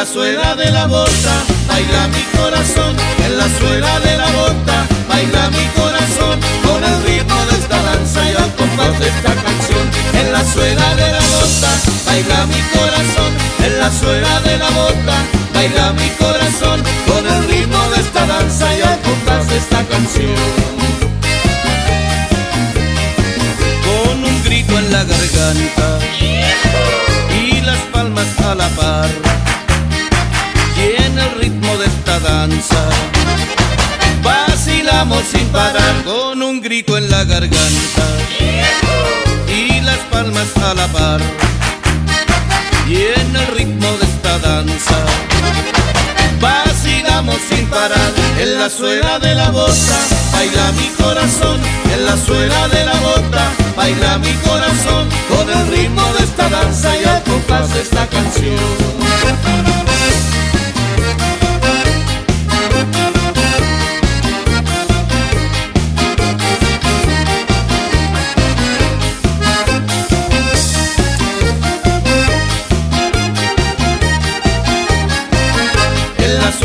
la suela de la bota, baila mi corazón, en la suela de la bota, baila mi corazón, con el ritmo de esta danza y al compás de esta canción, en la suela de la bota, baila mi corazón, en la suela de la bota, baila mi corazón, con el ritmo de esta danza y al compás de esta canción. Con un grito en la garganta y las palmas a la par esta danza. Vacilamos sin parar con un grito en la garganta. Y las palmas a la par. Y en el ritmo de esta danza. Vacilamos sin parar en la suela de la bota. Baila mi corazón en la suela de la bota. Baila mi corazón con el ritmo de esta danza y al compás de esta canción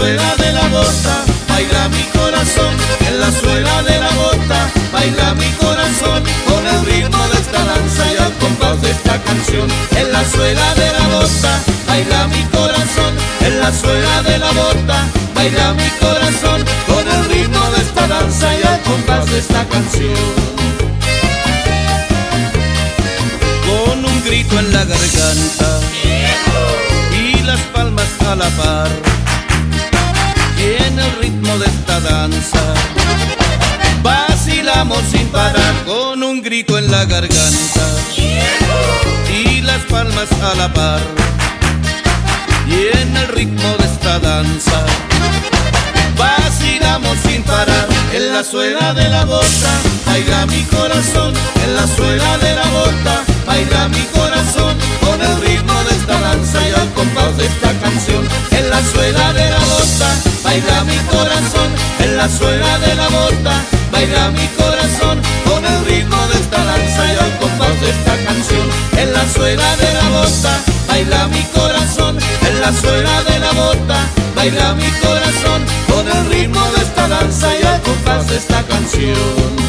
suela de la bota baila mi corazón, en la suela de la bota baila mi corazón, con el ritmo de esta danza y al compás de esta canción. En la suela de la bota baila mi corazón, en la suela de la bota baila mi corazón, con el ritmo de esta danza y al compás de esta canción. Con un grito en la garganta y las palmas a la par danza. Vacilamos sin parar con un grito en la garganta. Y las palmas a la par. Y en el ritmo de esta danza. Vacilamos sin parar en la suela de la bota. Baila mi corazón en la suela de la bota. Baila mi corazón con el ritmo de esta danza. Y al compás de esta canción en la suela de la bota. Baila mi corazón la suela de la bota baila mi corazón con el ritmo de esta danza y al compás de esta canción. En la suela de la bota baila mi corazón. En la suela de la bota baila mi corazón con el ritmo de esta danza y al compás de esta canción